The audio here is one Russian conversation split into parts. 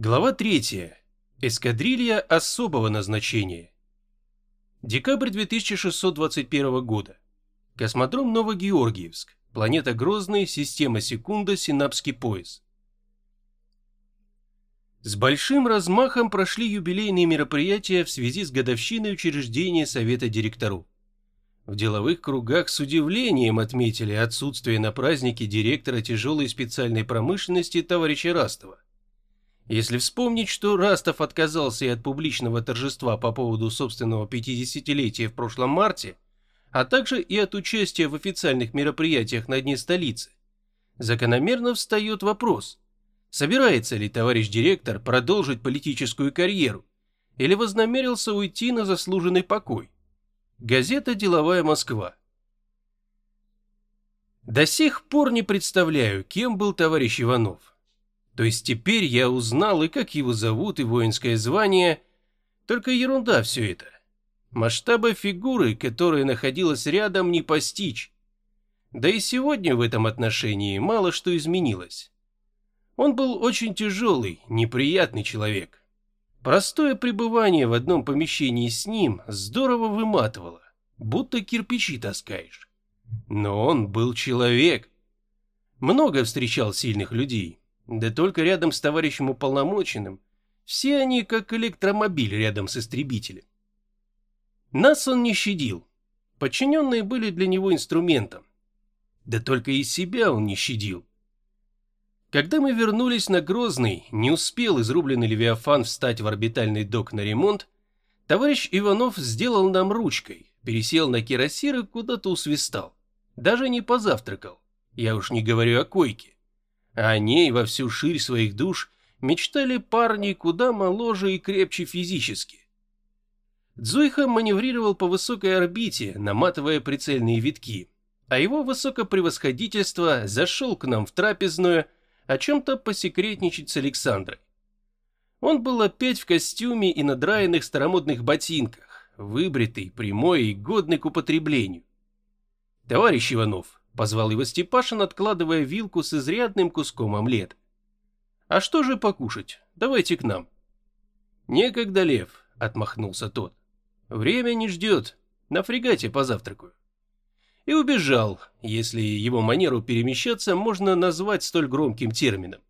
Глава 3. Эскадрилья особого назначения. Декабрь 2621 года. Космодром Новогеоргиевск. Планета Грозный, система Секунда, Синапский пояс. С большим размахом прошли юбилейные мероприятия в связи с годовщиной учреждения Совета директоров. В деловых кругах с удивлением отметили отсутствие на празднике директора тяжелой специальной промышленности товарища Растова. Если вспомнить, что Растов отказался и от публичного торжества по поводу собственного 50-летия в прошлом марте, а также и от участия в официальных мероприятиях на Дне столицы, закономерно встает вопрос, собирается ли товарищ директор продолжить политическую карьеру или вознамерился уйти на заслуженный покой. Газета «Деловая Москва». До сих пор не представляю, кем был товарищ Иванов. То есть теперь я узнал и как его зовут, и воинское звание. Только ерунда все это. Масштаба фигуры, которая находилась рядом, не постичь. Да и сегодня в этом отношении мало что изменилось. Он был очень тяжелый, неприятный человек. Простое пребывание в одном помещении с ним здорово выматывало, будто кирпичи таскаешь. Но он был человек. Много встречал сильных людей, да только рядом с товарищем уполномоченным, все они как электромобиль рядом с истребителем. Нас он не щадил. Подчиненные были для него инструментом. Да только и себя он не щадил. Когда мы вернулись на Грозный, не успел изрубленный Левиафан встать в орбитальный док на ремонт, товарищ Иванов сделал нам ручкой, пересел на кирасир и куда-то усвистал. Даже не позавтракал. Я уж не говорю о койке. А о ней во всю ширь своих душ мечтали парни куда моложе и крепче физически. Дзуйха маневрировал по высокой орбите, наматывая прицельные витки, а его высокопревосходительство зашел к нам в трапезную о чем-то посекретничать с Александрой. Он был опять в костюме и надраенных старомодных ботинках, выбритый, прямой и годный к употреблению. «Товарищ Иванов, Позвал его Степашин, откладывая вилку с изрядным куском омлета. «А что же покушать? Давайте к нам». «Некогда, Лев», — отмахнулся тот. «Время не ждет. На фрегате позавтракаю». И убежал, если его манеру перемещаться можно назвать столь громким термином.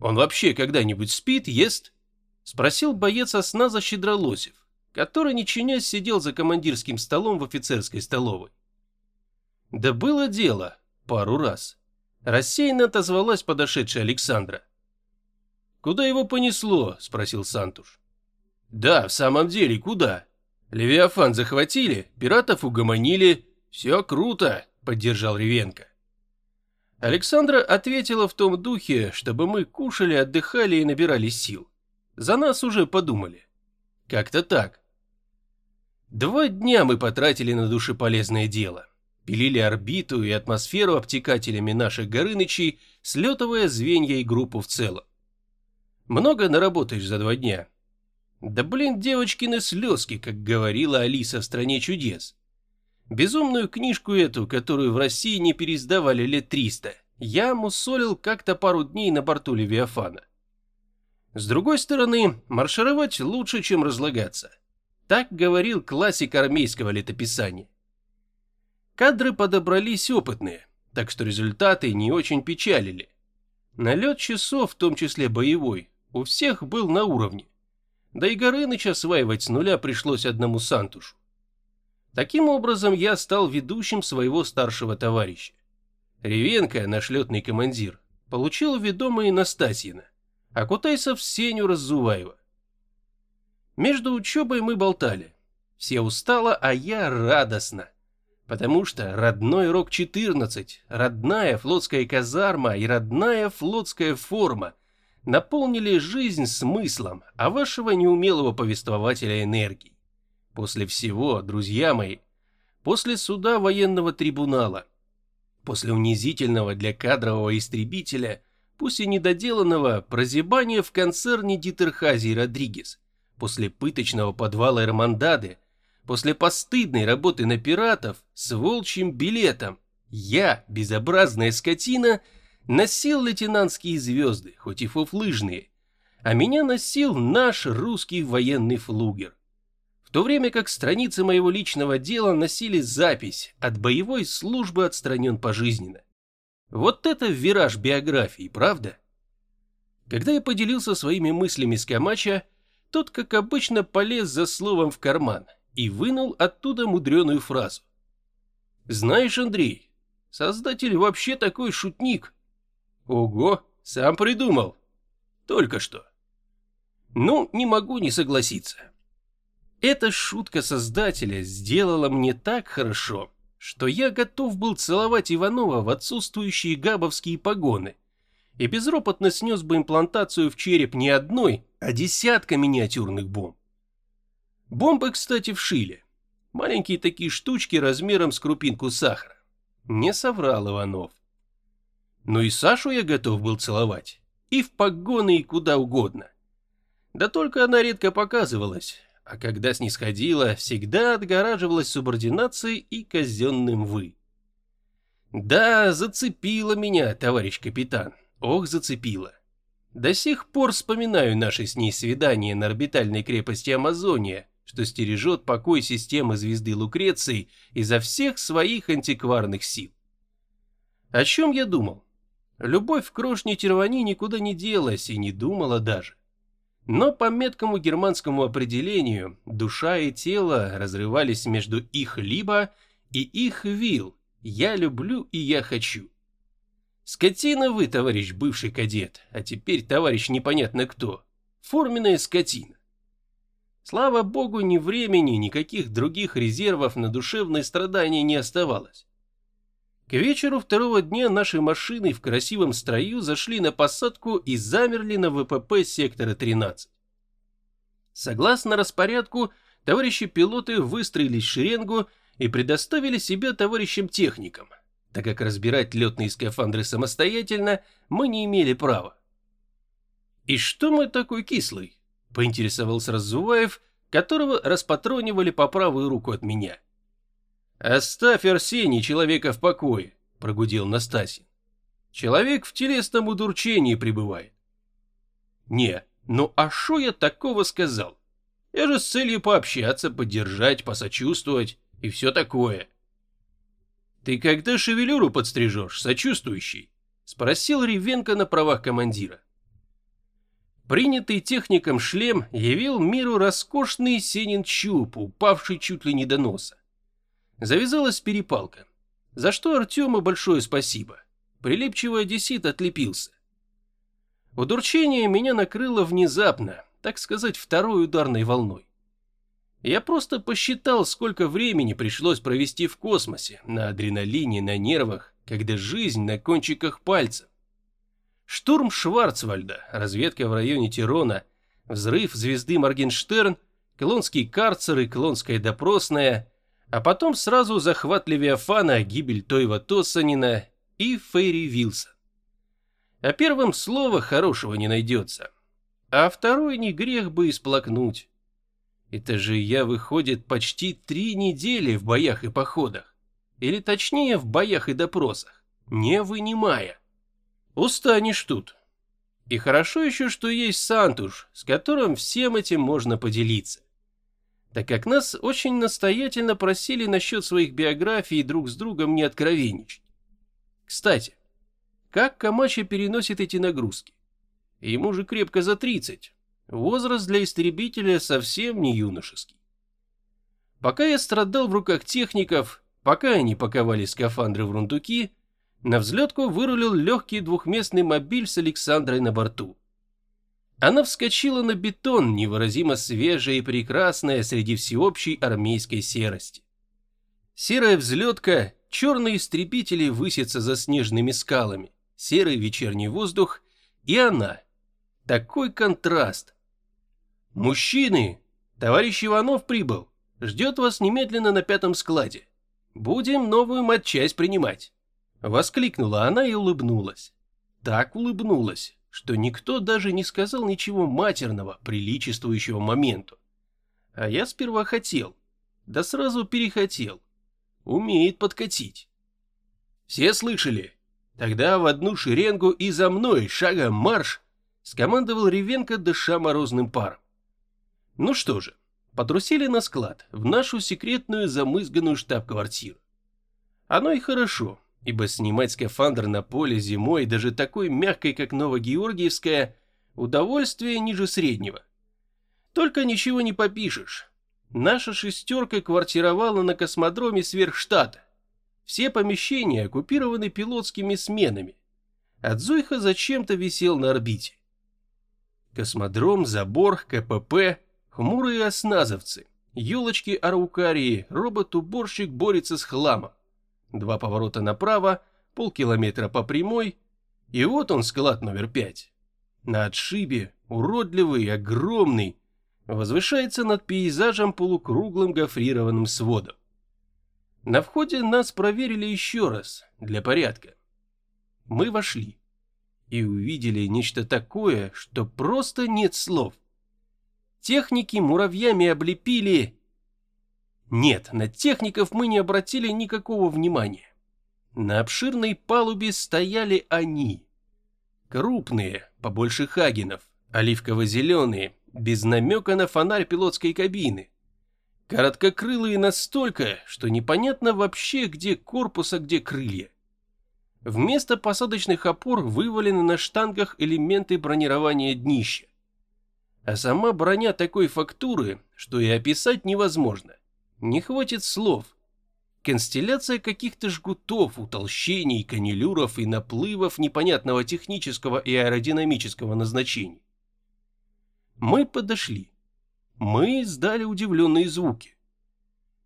«Он вообще когда-нибудь спит, ест?» — спросил боец осназа Щедролосев, который, не чинясь, сидел за командирским столом в офицерской столовой. Да было дело, пару раз. Рассеянно отозвалась подошедшая Александра. «Куда его понесло?» – спросил Сантуш. «Да, в самом деле, куда? Левиафан захватили, пиратов угомонили. Все круто», – поддержал Ревенко. Александра ответила в том духе, чтобы мы кушали, отдыхали и набирали сил. За нас уже подумали. Как-то так. Два дня мы потратили на душеполезное дело пилили орбиту и атмосферу обтекателями наших Горынычей, слетывая звенья и группу в целом. Много наработаешь за два дня. Да блин, девочкины слезки, как говорила Алиса в «Стране чудес». Безумную книжку эту, которую в России не переиздавали лет триста, я мусолил как-то пару дней на борту Левиафана. С другой стороны, маршировать лучше, чем разлагаться. Так говорил классик армейского летописания. Кадры подобрались опытные, так что результаты не очень печалили. Налет часов, в том числе боевой, у всех был на уровне. Да и Горыныч осваивать с нуля пришлось одному Сантушу. Таким образом, я стал ведущим своего старшего товарища. Ревенко, наш летный командир, получил ведомые Настасьина, а Кутайсов Сеню Разуваева. Между учебой мы болтали. Все устало, а я радостно потому что родной РОК-14, родная флотская казарма и родная флотская форма наполнили жизнь смыслом, а вашего неумелого повествователя энергией. После всего, друзья мои, после суда военного трибунала, после унизительного для кадрового истребителя, пусть и недоделанного, прозябания в концерне Дитерхази Родригес, после пыточного подвала Эрмандады, После постыдной работы на пиратов с волчьим билетом я, безобразная скотина, носил лейтенантские звезды, хоть и фуфлыжные, а меня носил наш русский военный флугер. В то время как страницы моего личного дела носили запись «От боевой службы отстранен пожизненно». Вот это вираж биографии, правда? Когда я поделился своими мыслями с Камача, тот, как обычно, полез за словом в карман и вынул оттуда мудреную фразу. «Знаешь, Андрей, создатель вообще такой шутник». «Ого, сам придумал». «Только что». Ну, не могу не согласиться. Эта шутка создателя сделала мне так хорошо, что я готов был целовать Иванова в отсутствующие габовские погоны и безропотно снес бы имплантацию в череп не одной, а десятка миниатюрных бомб. Бомбы, кстати, вшили. Маленькие такие штучки размером с крупинку сахара. Не соврал Иванов. Но и Сашу я готов был целовать. И в погоны, и куда угодно. Да только она редко показывалась, а когда снисходила, всегда отгораживалась субординацией и казенным «вы». Да, зацепила меня, товарищ капитан, ох, зацепила. До сих пор вспоминаю наши с ней свидания на орбитальной крепости Амазония, что стережет покой системы звезды Лукреции изо всех своих антикварных сил. О чем я думал? Любовь к крошне Тервани никуда не делась и не думала даже. Но по меткому германскому определению душа и тело разрывались между их либо и их вил «я люблю и я хочу». Скотина вы, товарищ бывший кадет, а теперь товарищ непонятно кто. Форменная скотина. Слава богу, ни времени, никаких других резервов на душевные страдания не оставалось. К вечеру второго дня наши машины в красивом строю зашли на посадку и замерли на ВПП сектора 13. Согласно распорядку, товарищи пилоты выстроились в шеренгу и предоставили себя товарищам техникам, так как разбирать летные скафандры самостоятельно мы не имели права. «И что мы такой кислый?» – поинтересовался Разуваев, которого распатронивали по правую руку от меня. «Оставь, Арсений, человека в покое», — прогудел Настасьин. «Человек в телесном удурчении пребывает». «Не, ну а что я такого сказал? Я же с целью пообщаться, поддержать, посочувствовать и все такое». «Ты когда шевелюру подстрижешь, сочувствующий?» — спросил Ревенко на правах командира. Принятый техником шлем явил миру роскошный сенин чуб, упавший чуть ли не до носа. Завязалась перепалка. За что Артему большое спасибо. Прилипчивый одессит отлепился. Удурчение меня накрыло внезапно, так сказать, второй ударной волной. Я просто посчитал, сколько времени пришлось провести в космосе, на адреналине, на нервах, когда жизнь на кончиках пальцев. Штурм Шварцвальда, разведка в районе Тирона, взрыв звезды Моргенштерн, Клонский карцер и Клонская допросная, а потом сразу захват Левиафана, гибель Тойва Тоссанина и Фейри Вилсон. О первом слова хорошего не найдется, а второй не грех бы исплакнуть. Это же я, выходит, почти три недели в боях и походах, или точнее в боях и допросах, не вынимая. Устанешь тут. И хорошо еще, что есть Сантуш, с которым всем этим можно поделиться так как нас очень настоятельно просили насчет своих биографий друг с другом не откровенничать. Кстати, как Камачи переносит эти нагрузки? Ему же крепко за 30. Возраст для истребителя совсем не юношеский. Пока я страдал в руках техников, пока они паковали скафандры в рундуки, на взлетку вырулил легкий двухместный мобиль с Александрой на борту. Она вскочила на бетон, невыразимо свежая и прекрасная среди всеобщей армейской серости. Серая взлетка, черные истребители высятся за снежными скалами, серый вечерний воздух и она. Такой контраст. «Мужчины! Товарищ Иванов прибыл. Ждет вас немедленно на пятом складе. Будем новую матчасть принимать». Воскликнула она и улыбнулась. Так улыбнулась, что никто даже не сказал ничего матерного, приличествующего моменту. А я сперва хотел, да сразу перехотел. Умеет подкатить. Все слышали? Тогда в одну шеренгу и за мной шагом марш. скомандовал Ревенко, дыша морозным паром. Ну что же, потрусили на склад, в нашу секретную замызганную штаб-квартиру. Оно и хорошо, ибо снимать скафандр на поле зимой, даже такой мягкой, как Новогеоргиевская, удовольствие ниже среднего. Только ничего не попишешь. Наша шестерка квартировала на космодроме сверхштата. Все помещения оккупированы пилотскими сменами. А зачем-то висел на орбите. Космодром, забор, КПП, хмурые осназовцы, елочки-араукарии, робот-уборщик борется с хламом. Два поворота направо, полкилометра по прямой, и вот он склад номер пять. На отшибе, уродливый, огромный, возвышается над пейзажем полукруглым гофрированным сводом. На входе нас проверили еще раз, для порядка. Мы вошли и увидели нечто такое, что просто нет слов. Техники муравьями облепили... Нет, на техников мы не обратили никакого внимания. На обширной палубе стояли они. Крупные, побольше хагенов, оливково-зеленые, без намека на фонарь пилотской кабины. Короткокрылые настолько, что непонятно вообще, где корпус, а где крылья. Вместо посадочных опор вывалены на штангах элементы бронирования днища. А сама броня такой фактуры, что и описать невозможно. Не хватит слов. Констелляция каких-то жгутов, утолщений, канилюров и наплывов непонятного технического и аэродинамического назначения. Мы подошли. Мы издали удивленные звуки.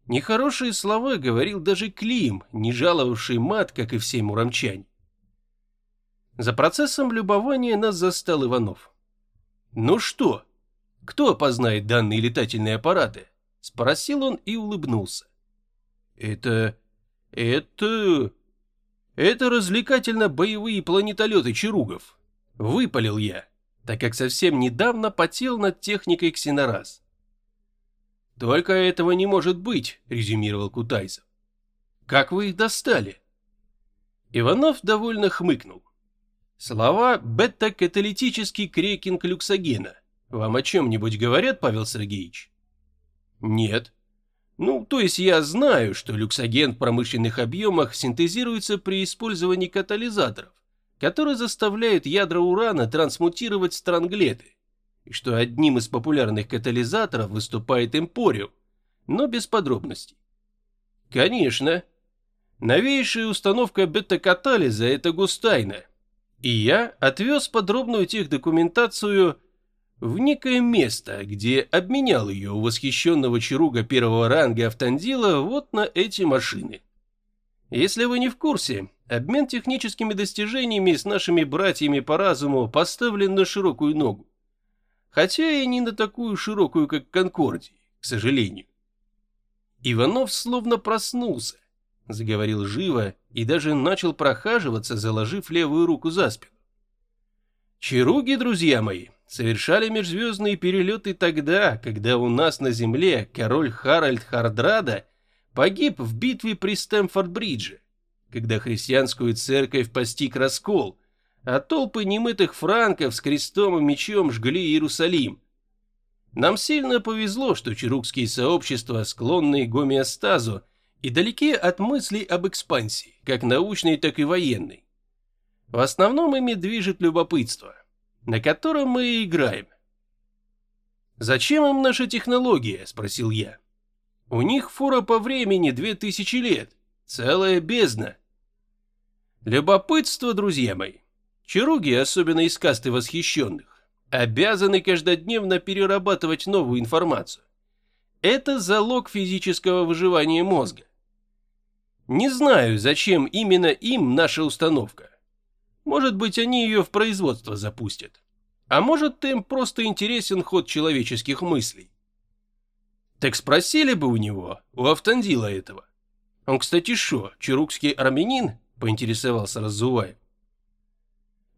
Нехорошие слова говорил даже Клим, не жаловавший мат, как и все муромчане. За процессом любования нас застал Иванов. «Ну что, кто опознает данные летательные аппараты?» Спросил он и улыбнулся. «Это... это... это развлекательно-боевые планетолеты Чаругов», — выпалил я так как совсем недавно потел над техникой Ксенораз. «Только этого не может быть», — резюмировал Кутайзов. «Как вы их достали?» Иванов довольно хмыкнул. «Слова «бета-каталитический крекинг люксогена» вам о чем-нибудь говорят, Павел Сергеевич?» «Нет». «Ну, то есть я знаю, что люксоген в промышленных объемах синтезируется при использовании катализаторов, которые заставляют ядра урана трансмутировать странглеты, и что одним из популярных катализаторов выступает эмпориум, но без подробностей. Конечно, новейшая установка бета-катализа – это густайна, и я отвез подробную техдокументацию в некое место, где обменял ее восхищенного чаруга первого ранга Автандила вот на эти машины. Если вы не в курсе, обмен техническими достижениями с нашими братьями по разуму поставлен на широкую ногу. Хотя и не на такую широкую, как Конкордии, к сожалению. Иванов словно проснулся, заговорил живо и даже начал прохаживаться, заложив левую руку за спину. Чаруги, друзья мои, совершали межзвездные перелеты тогда, когда у нас на Земле король Харальд Хардрада погиб в битве при Стэмфорд-Бридже, когда христианскую церковь постиг раскол, а толпы немытых франков с крестом и мечом жгли Иерусалим. Нам сильно повезло, что чарукские сообщества склонны к гомеостазу и далеки от мыслей об экспансии, как научной, так и военной. В основном ими движет любопытство, на котором мы играем. «Зачем им наша технология?» – спросил я. У них фура по времени две тысячи лет. Целая бездна. Любопытство, друзья мои. Чаруги, особенно из касты восхищенных, обязаны каждодневно перерабатывать новую информацию. Это залог физического выживания мозга. Не знаю, зачем именно им наша установка. Может быть, они ее в производство запустят. А может, им просто интересен ход человеческих мыслей. Так спросили бы у него, у Автандила этого. Он, кстати, шо, чарукский армянин? Поинтересовался Разуваев.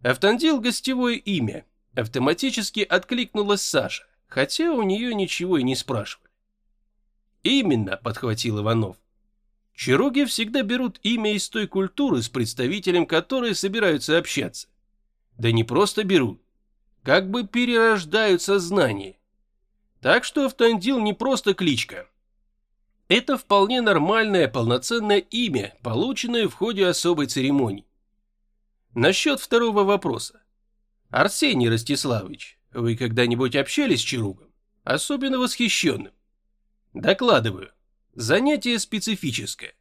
Автандил гостевое имя. Автоматически откликнулась Саша, хотя у нее ничего и не спрашивали. Именно, подхватил Иванов. Чаруги всегда берут имя из той культуры, с представителем которой собираются общаться. Да не просто берут. как бы перерождают сознание. Так что Автандил не просто кличка. Это вполне нормальное полноценное имя, полученное в ходе особой церемонии. Насчет второго вопроса. Арсений Ростиславович, вы когда-нибудь общались с Чаругом? Особенно восхищенным? Докладываю. Занятие специфическое.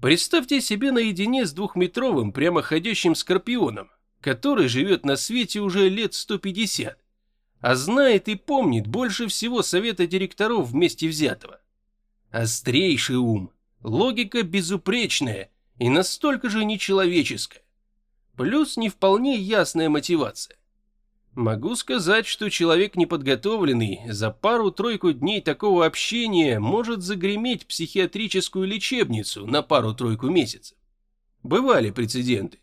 Представьте себе наедине с двухметровым прямоходящим скорпионом, который живет на свете уже лет 150, а знает и помнит больше всего совета директоров вместе взятого. Острейший ум, логика безупречная и настолько же нечеловеческая. Плюс не вполне ясная мотивация. Могу сказать, что человек неподготовленный за пару-тройку дней такого общения может загреметь психиатрическую лечебницу на пару-тройку месяцев. Бывали прецеденты.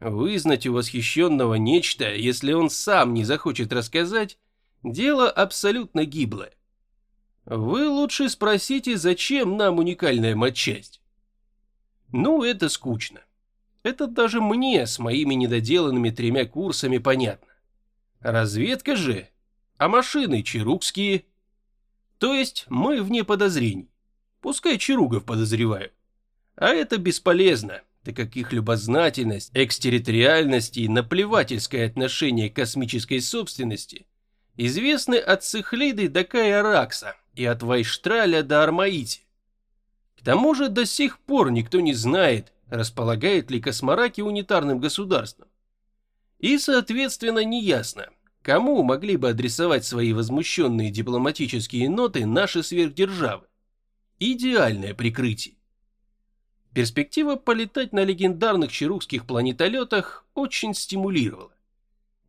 Вызнать у восхищенного нечто, если он сам не захочет рассказать, дело абсолютно гиблое. Вы лучше спросите, зачем нам уникальная матчасть. Ну, это скучно. Это даже мне с моими недоделанными тремя курсами понятно. Разведка же, а машины чарукские. То есть мы вне подозрений. Пускай чаругов подозревают. А это бесполезно, так как их любознательность, экстерриториальность и наплевательское отношение к космической собственности известны от Цихлейды до Кая-Ракса и от Вайштраля до Армаити. К тому же до сих пор никто не знает, располагает ли космораки унитарным государством. И, соответственно, неясно, кому могли бы адресовать свои возмущенные дипломатические ноты наши сверхдержавы. Идеальное прикрытие. Перспектива полетать на легендарных чарукских планетолетах очень стимулировала.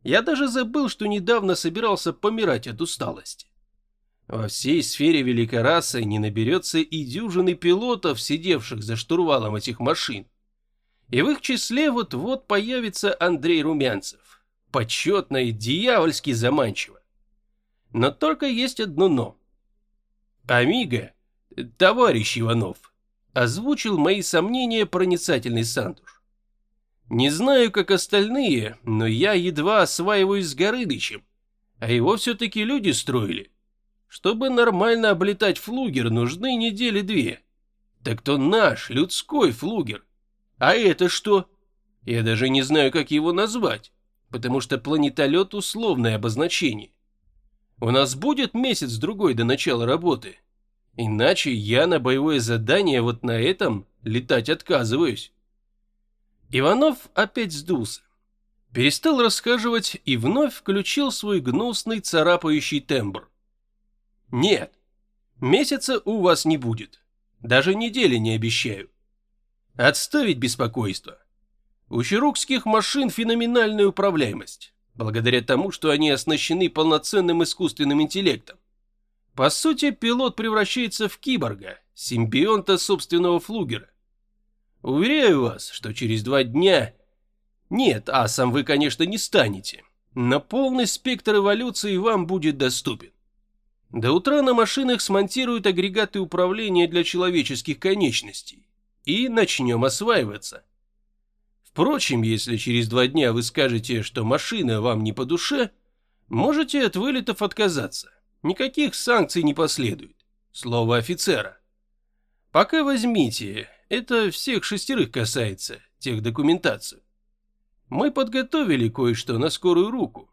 Я даже забыл, что недавно собирался помирать от усталости. Во всей сфере великой расы не наберется и дюжины пилотов, сидевших за штурвалом этих машин и в их числе вот-вот появится Андрей Румянцев. Почетно и дьявольски заманчиво. Но только есть одно «но». «Амиго, товарищ Иванов», озвучил мои сомнения проницательный Сандуш. «Не знаю, как остальные, но я едва осваиваюсь с Горынычем, а его все-таки люди строили. Чтобы нормально облетать флугер, нужны недели две. Так то наш, людской флугер. А это что? Я даже не знаю, как его назвать, потому что планетолет – условное обозначение. У нас будет месяц-другой до начала работы. Иначе я на боевое задание вот на этом летать отказываюсь. Иванов опять сдулся. Перестал рассказывать и вновь включил свой гнусный царапающий тембр. Нет, месяца у вас не будет. Даже недели не обещаю. Отставить беспокойство. У чарукских машин феноменальная управляемость, благодаря тому, что они оснащены полноценным искусственным интеллектом. По сути, пилот превращается в киборга, симбионта собственного флугера. Уверяю вас, что через два дня... Нет, асом вы, конечно, не станете, но полный спектр эволюции вам будет доступен. До утра на машинах смонтируют агрегаты управления для человеческих конечностей и начнем осваиваться. Впрочем, если через два дня вы скажете, что машина вам не по душе, можете от вылетов отказаться. Никаких санкций не последует. Слово офицера. Пока возьмите, это всех шестерых касается, тех документацию. Мы подготовили кое-что на скорую руку.